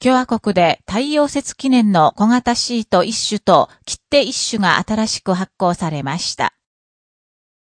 共和国で太陽節記念の小型シート一種と切手一種が新しく発行されました。